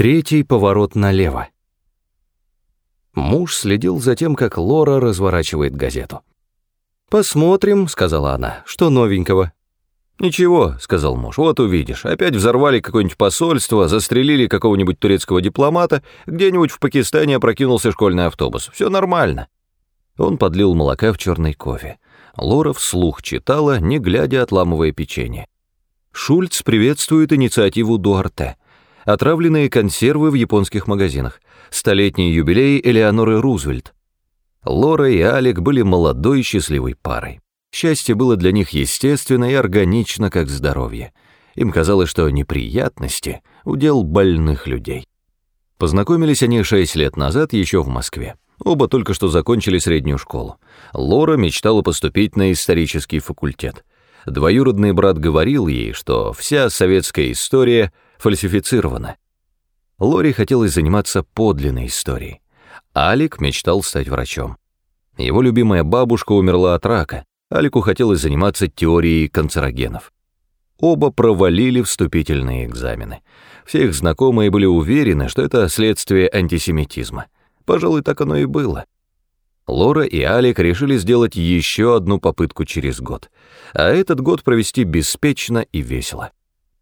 Третий поворот налево. Муж следил за тем, как Лора разворачивает газету. «Посмотрим», — сказала она, — «что новенького». «Ничего», — сказал муж, — «вот увидишь. Опять взорвали какое-нибудь посольство, застрелили какого-нибудь турецкого дипломата, где-нибудь в Пакистане опрокинулся школьный автобус. Все нормально». Он подлил молока в черный кофе. Лора вслух читала, не глядя, отламывая печенье. Шульц приветствует инициативу Дуарте. Отравленные консервы в японских магазинах. Столетний юбилей Элеоноры Рузвельт. Лора и Алик были молодой счастливой парой. Счастье было для них естественно и органично, как здоровье. Им казалось, что неприятности — удел больных людей. Познакомились они шесть лет назад еще в Москве. Оба только что закончили среднюю школу. Лора мечтала поступить на исторический факультет. Двоюродный брат говорил ей, что вся советская история фальсифицирована. Лори хотелось заниматься подлинной историей. Алик мечтал стать врачом. Его любимая бабушка умерла от рака. Алику хотелось заниматься теорией канцерогенов. Оба провалили вступительные экзамены. Все их знакомые были уверены, что это следствие антисемитизма. Пожалуй, так оно и было. Лора и Алик решили сделать еще одну попытку через год, а этот год провести беспечно и весело.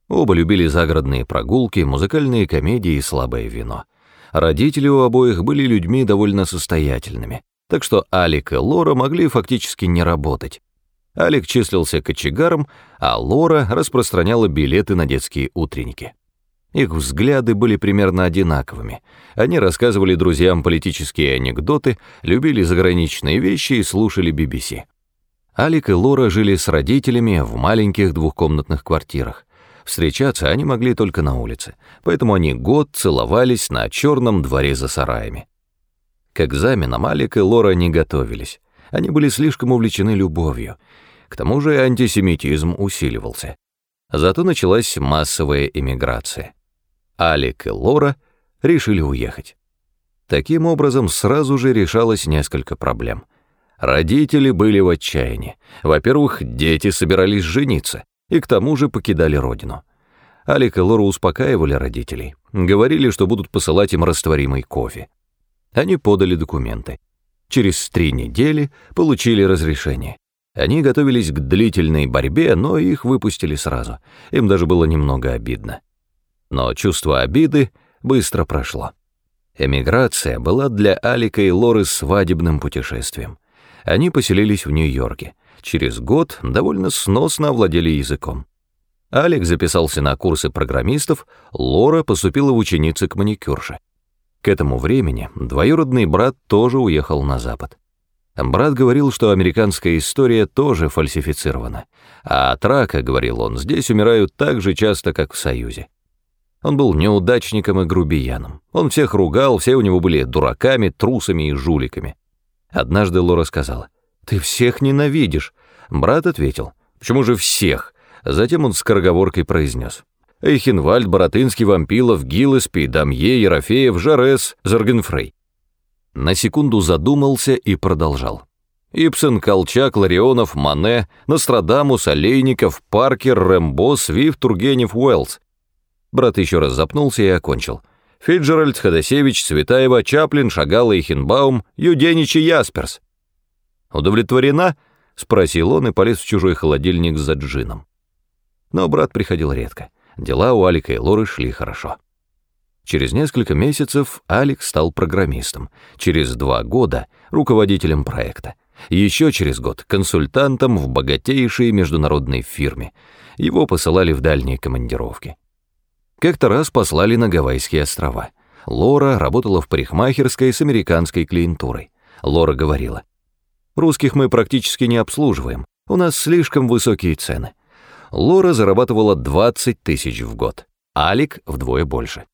Оба любили загородные прогулки, музыкальные комедии и слабое вино. Родители у обоих были людьми довольно состоятельными, так что Алик и Лора могли фактически не работать. Алик числился кочегаром, а Лора распространяла билеты на детские утренники. Их взгляды были примерно одинаковыми. Они рассказывали друзьям политические анекдоты, любили заграничные вещи и слушали BBC. Алик и Лора жили с родителями в маленьких двухкомнатных квартирах. Встречаться они могли только на улице, поэтому они год целовались на черном дворе за сараями. К экзаменам Алик и Лора не готовились. Они были слишком увлечены любовью. К тому же антисемитизм усиливался. Зато началась массовая эмиграция. Алик и Лора решили уехать. Таким образом, сразу же решалось несколько проблем. Родители были в отчаянии. Во-первых, дети собирались жениться, и к тому же покидали родину. Алик и Лора успокаивали родителей, говорили, что будут посылать им растворимый кофе. Они подали документы. Через три недели получили разрешение. Они готовились к длительной борьбе, но их выпустили сразу. Им даже было немного обидно. Но чувство обиды быстро прошло. Эмиграция была для Алика и Лоры свадебным путешествием. Они поселились в Нью-Йорке. Через год довольно сносно овладели языком. Алик записался на курсы программистов, Лора поступила в ученицы к маникюрше. К этому времени двоюродный брат тоже уехал на Запад. Брат говорил, что американская история тоже фальсифицирована, а от рака, говорил он, здесь умирают так же часто, как в Союзе. Он был неудачником и грубияном. Он всех ругал, все у него были дураками, трусами и жуликами. Однажды Лора сказала, «Ты всех ненавидишь». Брат ответил, «Почему же всех?» Затем он скороговоркой произнес, Эйхенвальд, Боротынский, Вампилов, Гиллеспи, Дамье, Ерофеев, Жарес, Зоргенфрей. На секунду задумался и продолжал. Ипсен, Колчак, Ларионов, Мане, Нострадамус, Олейников, Паркер, Рэмбо, Свифт, Тургенев, Уэллс. Брат еще раз запнулся и окончил. Фиджеральд, Ходосевич, Цветаева, Чаплин, Шагал, Эйхенбаум, Юденич и Ясперс. «Удовлетворена?» — спросил он и полез в чужой холодильник за джином. Но брат приходил редко. Дела у Алика и Лоры шли хорошо. Через несколько месяцев Алик стал программистом, через два года — руководителем проекта, еще через год — консультантом в богатейшей международной фирме. Его посылали в дальние командировки. Как-то раз послали на Гавайские острова. Лора работала в парикмахерской с американской клиентурой. Лора говорила, «Русских мы практически не обслуживаем, у нас слишком высокие цены». Лора зарабатывала 20 тысяч в год, Алик вдвое больше.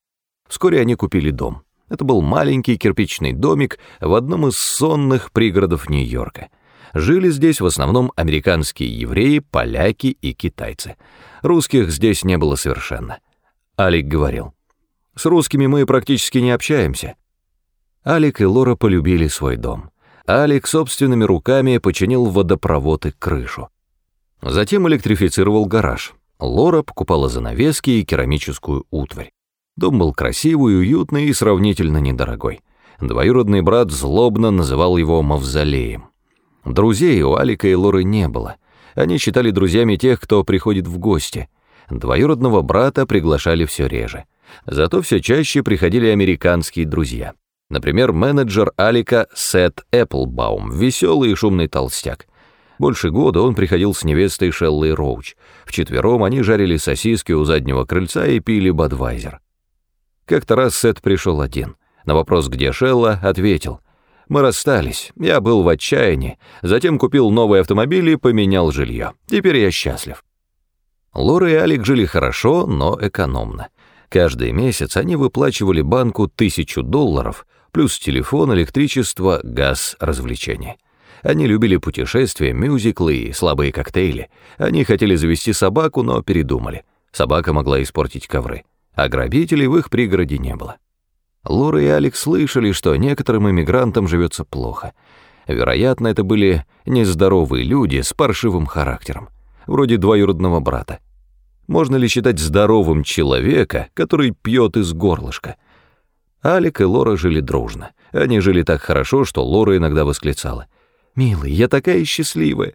Вскоре они купили дом. Это был маленький кирпичный домик в одном из сонных пригородов Нью-Йорка. Жили здесь в основном американские евреи, поляки и китайцы. Русских здесь не было совершенно. Алик говорил. «С русскими мы практически не общаемся». Алик и Лора полюбили свой дом. Алик собственными руками починил водопровод и крышу. Затем электрифицировал гараж. Лора покупала занавески и керамическую утварь. Дом был красивый, уютный и сравнительно недорогой. Двоюродный брат злобно называл его мавзолеем. Друзей у Алика и Лоры не было. Они считали друзьями тех, кто приходит в гости. Двоюродного брата приглашали все реже. Зато все чаще приходили американские друзья. Например, менеджер Алика Сет Эпплбаум, веселый и шумный толстяк. Больше года он приходил с невестой Шеллой Роуч. Вчетвером они жарили сосиски у заднего крыльца и пили Бадвайзер. Как-то раз Сет пришел один. На вопрос, где Шелла, ответил. «Мы расстались, я был в отчаянии, затем купил новый автомобиль и поменял жилье. Теперь я счастлив». Лора и Алик жили хорошо, но экономно. Каждый месяц они выплачивали банку тысячу долларов, плюс телефон, электричество, газ, развлечения. Они любили путешествия, мюзиклы и слабые коктейли. Они хотели завести собаку, но передумали. Собака могла испортить ковры. А грабителей в их пригороде не было. Лора и Алекс слышали, что некоторым иммигрантам живется плохо. Вероятно, это были нездоровые люди с паршивым характером, вроде двоюродного брата. Можно ли считать здоровым человека, который пьет из горлышка? Алик и Лора жили дружно. Они жили так хорошо, что Лора иногда восклицала. «Милый, я такая счастливая!»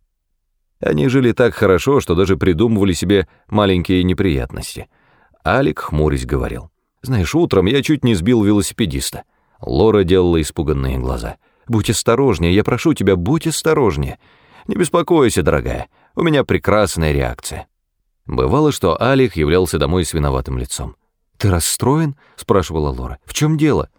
Они жили так хорошо, что даже придумывали себе маленькие неприятности. Алик, хмурясь, говорил. «Знаешь, утром я чуть не сбил велосипедиста». Лора делала испуганные глаза. «Будь осторожнее, я прошу тебя, будь осторожнее. Не беспокойся, дорогая, у меня прекрасная реакция». Бывало, что Алик являлся домой с виноватым лицом. «Ты расстроен?» — спрашивала Лора. «В чем дело?»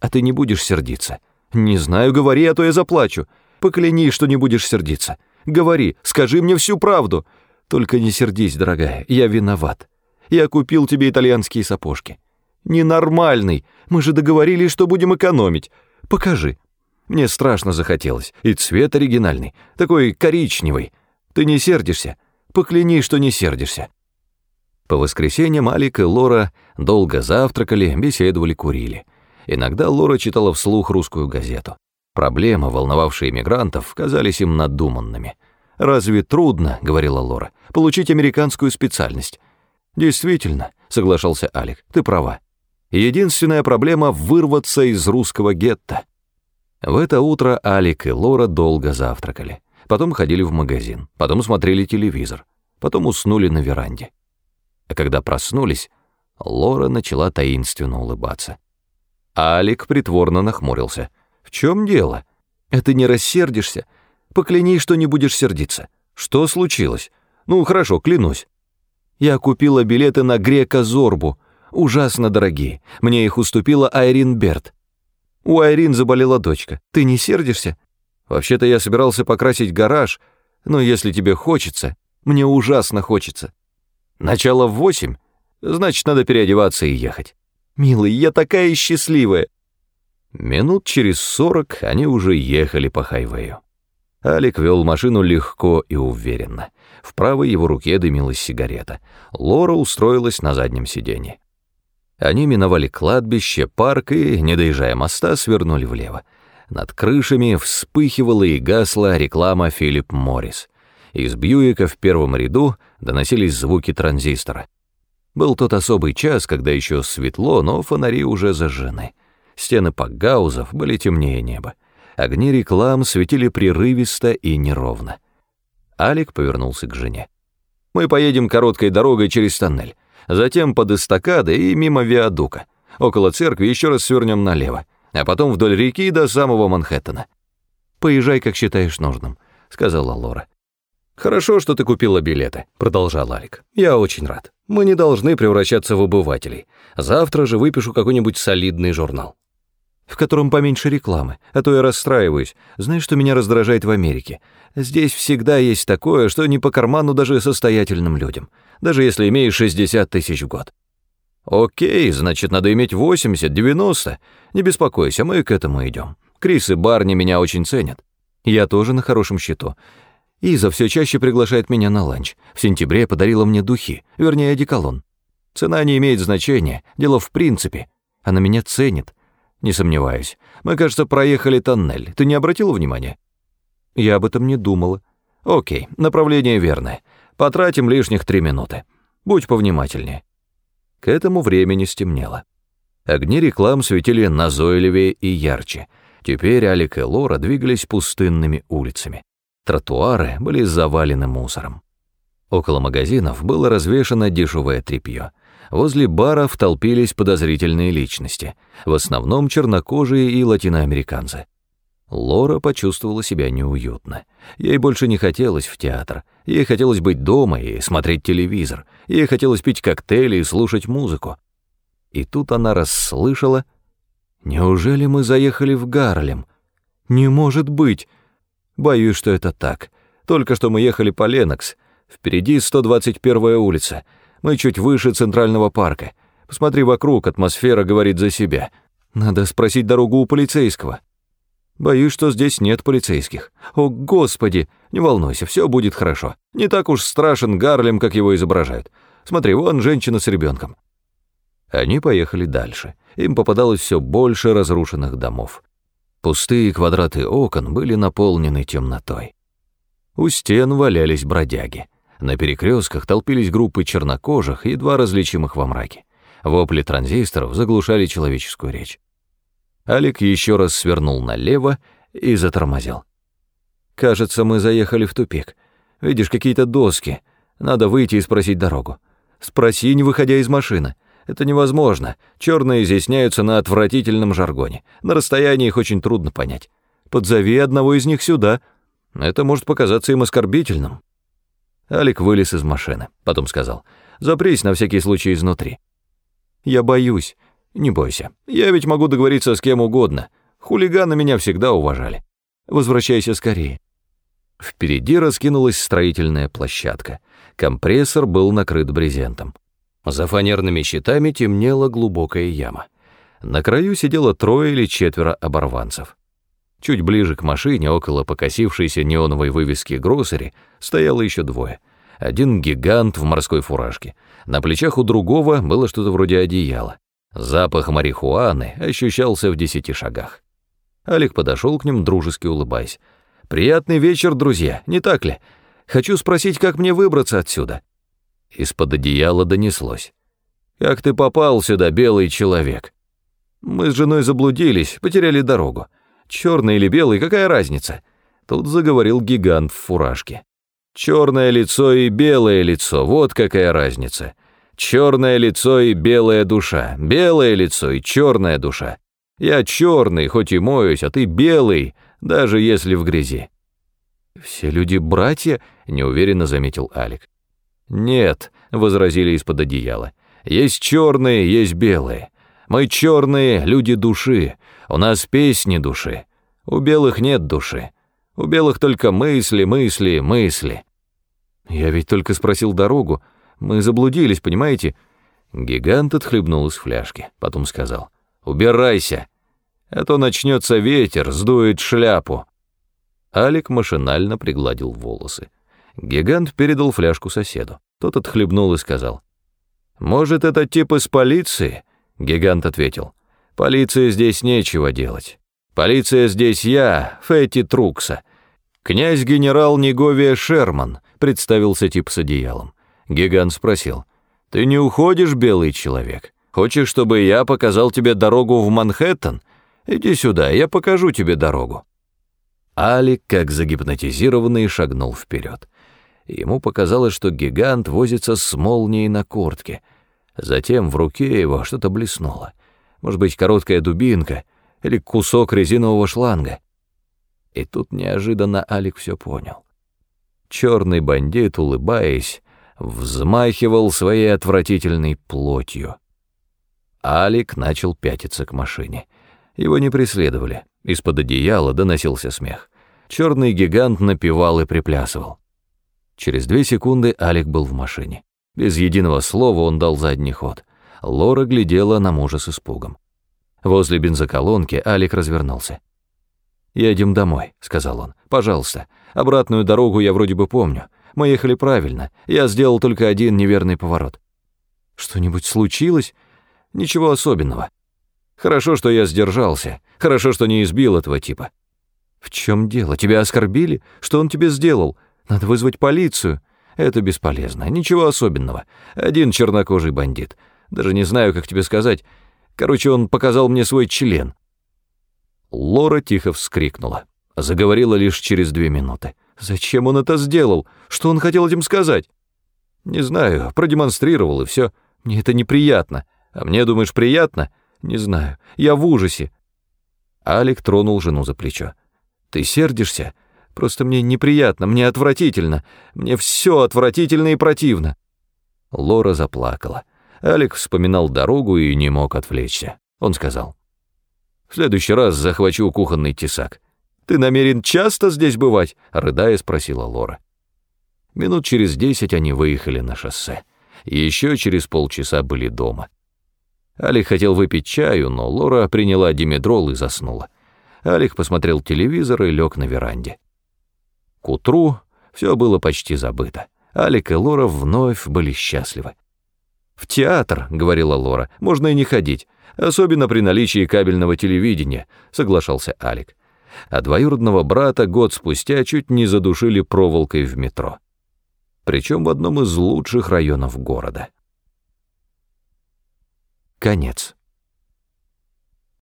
«А ты не будешь сердиться?» «Не знаю, говори, а то я заплачу. Поклянись, что не будешь сердиться. Говори, скажи мне всю правду. Только не сердись, дорогая, я виноват. Я купил тебе итальянские сапожки. Ненормальный. Мы же договорились, что будем экономить. Покажи. Мне страшно захотелось. И цвет оригинальный, такой коричневый. Ты не сердишься? Поклянись, что не сердишься. По воскресеньям Алик и Лора долго завтракали, беседовали, курили. Иногда Лора читала вслух русскую газету. Проблемы, волновавшие мигрантов, казались им надуманными. «Разве трудно, — говорила Лора, — получить американскую специальность?» «Действительно», — соглашался Алик, — «ты права. Единственная проблема — вырваться из русского гетто». В это утро Алик и Лора долго завтракали. Потом ходили в магазин, потом смотрели телевизор, потом уснули на веранде. А когда проснулись, Лора начала таинственно улыбаться. Алик притворно нахмурился. «В чем дело? Это не рассердишься? Поклянись, что не будешь сердиться. Что случилось? Ну, хорошо, клянусь. Я купила билеты на Грека Зорбу. Ужасно дорогие. Мне их уступила Айрин Берт. У Айрин заболела дочка. Ты не сердишься? Вообще-то я собирался покрасить гараж, но если тебе хочется, мне ужасно хочется. Начало в восемь, значит, надо переодеваться и ехать. Милый, я такая счастливая. Минут через сорок они уже ехали по хайвею. Алик вел машину легко и уверенно. В правой его руке дымилась сигарета. Лора устроилась на заднем сиденье. Они миновали кладбище, парк и, не доезжая моста, свернули влево. Над крышами вспыхивала и гасла реклама Филипп Моррис. Из Бьюика в первом ряду доносились звуки транзистора. Был тот особый час, когда еще светло, но фонари уже зажжены. Стены пакгаузов были темнее неба. Огни реклам светили прерывисто и неровно. Алик повернулся к жене. «Мы поедем короткой дорогой через тоннель, затем под эстакадой и мимо виадука. Около церкви еще раз свернем налево, а потом вдоль реки до самого Манхэттена. Поезжай, как считаешь нужным», — сказала Лора. «Хорошо, что ты купила билеты», — продолжал Алик. «Я очень рад. Мы не должны превращаться в обывателей. Завтра же выпишу какой-нибудь солидный журнал» в котором поменьше рекламы, а то я расстраиваюсь. Знаешь, что меня раздражает в Америке? Здесь всегда есть такое, что не по карману даже состоятельным людям, даже если имеешь 60 тысяч в год. Окей, значит, надо иметь 80, 90. Не беспокойся, мы к этому идем. Крис и Барни меня очень ценят. Я тоже на хорошем счету. Иза все чаще приглашает меня на ланч. В сентябре подарила мне духи, вернее, одеколон. Цена не имеет значения, дело в принципе. Она меня ценит. Не сомневаюсь. Мы, кажется, проехали тоннель. Ты не обратила внимания? Я об этом не думала. Окей, направление верное. Потратим лишних три минуты. Будь повнимательнее. К этому времени стемнело. Огни реклам светили назойливее и ярче. Теперь Алик и Лора двигались пустынными улицами. Тротуары были завалены мусором. Около магазинов было развешано дешевое тряпье. Возле баров толпились подозрительные личности, в основном чернокожие и латиноамериканцы. Лора почувствовала себя неуютно. Ей больше не хотелось в театр. Ей хотелось быть дома и смотреть телевизор. Ей хотелось пить коктейли и слушать музыку. И тут она расслышала... «Неужели мы заехали в Гарлем? Не может быть! Боюсь, что это так. Только что мы ехали по Ленокс. Впереди 121-я улица. Мы чуть выше Центрального парка. Посмотри вокруг, атмосфера говорит за себя. Надо спросить дорогу у полицейского». Боюсь, что здесь нет полицейских. О, Господи! Не волнуйся, все будет хорошо. Не так уж страшен Гарлем, как его изображают. Смотри, вон женщина с ребенком. Они поехали дальше. Им попадалось все больше разрушенных домов. Пустые квадраты окон были наполнены темнотой. У стен валялись бродяги. На перекрестках толпились группы чернокожих, едва различимых во мраке. Вопли транзисторов заглушали человеческую речь. Алик еще раз свернул налево и затормозил. «Кажется, мы заехали в тупик. Видишь, какие-то доски. Надо выйти и спросить дорогу. Спроси, не выходя из машины. Это невозможно. Черные изъясняются на отвратительном жаргоне. На расстоянии их очень трудно понять. Подзови одного из них сюда. Это может показаться им оскорбительным». Алик вылез из машины, потом сказал, «Запрись на всякий случай изнутри». «Я боюсь. Не бойся, я ведь могу договориться с кем угодно. Хулиганы меня всегда уважали. Возвращайся скорее. Впереди раскинулась строительная площадка. Компрессор был накрыт брезентом. За фанерными щитами темнела глубокая яма. На краю сидело трое или четверо оборванцев. Чуть ближе к машине, около покосившейся неоновой вывески гроссери, стояло еще двое. Один гигант в морской фуражке. На плечах у другого было что-то вроде одеяла. Запах марихуаны ощущался в десяти шагах. Алик подошел к ним, дружески улыбаясь. «Приятный вечер, друзья, не так ли? Хочу спросить, как мне выбраться отсюда?» Из-под одеяла донеслось. «Как ты попал сюда, белый человек?» «Мы с женой заблудились, потеряли дорогу. Черный или белый, какая разница?» Тут заговорил гигант в фуражке. «Черное лицо и белое лицо, вот какая разница. Черное лицо и белая душа, белое лицо и черная душа. Я черный, хоть и моюсь, а ты белый, даже если в грязи. Все люди братья, неуверенно заметил Алик. Нет, возразили из-под одеяла. Есть черные, есть белые. Мы черные, люди души. У нас песни души. У белых нет души. У белых только мысли, мысли, мысли. Я ведь только спросил дорогу, мы заблудились, понимаете?» Гигант отхлебнул из фляжки, потом сказал, «Убирайся, а то начнется ветер, сдует шляпу». Алик машинально пригладил волосы. Гигант передал фляжку соседу. Тот отхлебнул и сказал, «Может, это тип из полиции?» Гигант ответил, «Полиции здесь нечего делать. Полиция здесь я, Фетти Трукса. Князь-генерал Неговия Шерман», представился тип с одеялом. Гигант спросил. «Ты не уходишь, белый человек? Хочешь, чтобы я показал тебе дорогу в Манхэттен? Иди сюда, я покажу тебе дорогу». Алик, как загипнотизированный, шагнул вперед. Ему показалось, что гигант возится с молнией на куртке. Затем в руке его что-то блеснуло. Может быть, короткая дубинка или кусок резинового шланга. И тут неожиданно Алик все понял. Черный бандит, улыбаясь, взмахивал своей отвратительной плотью. Алик начал пятиться к машине. Его не преследовали. Из-под одеяла доносился смех. Черный гигант напевал и приплясывал. Через две секунды Алик был в машине. Без единого слова он дал задний ход. Лора глядела на мужа с испугом. Возле бензоколонки Алик развернулся. «Едем домой», — сказал он. «Пожалуйста. Обратную дорогу я вроде бы помню. Мы ехали правильно. Я сделал только один неверный поворот. Что-нибудь случилось? Ничего особенного. Хорошо, что я сдержался. Хорошо, что не избил этого типа. В чем дело? Тебя оскорбили? Что он тебе сделал? Надо вызвать полицию. Это бесполезно. Ничего особенного. Один чернокожий бандит. Даже не знаю, как тебе сказать. Короче, он показал мне свой член». Лора тихо вскрикнула. Заговорила лишь через две минуты. «Зачем он это сделал? Что он хотел этим сказать?» «Не знаю, продемонстрировал, и все. Мне это неприятно. А мне, думаешь, приятно? Не знаю. Я в ужасе». Алик тронул жену за плечо. «Ты сердишься? Просто мне неприятно, мне отвратительно. Мне все отвратительно и противно». Лора заплакала. Алик вспоминал дорогу и не мог отвлечься. Он сказал. «В следующий раз захвачу кухонный тесак». «Ты намерен часто здесь бывать?» — рыдая спросила Лора. Минут через десять они выехали на шоссе. Еще через полчаса были дома. Алик хотел выпить чаю, но Лора приняла димедрол и заснула. Алик посмотрел телевизор и лег на веранде. К утру все было почти забыто. Алик и Лора вновь были счастливы. «В театр», — говорила Лора, — «можно и не ходить, особенно при наличии кабельного телевидения», — соглашался Алик. А двоюродного брата год спустя чуть не задушили проволокой в метро. Причем в одном из лучших районов города. Конец.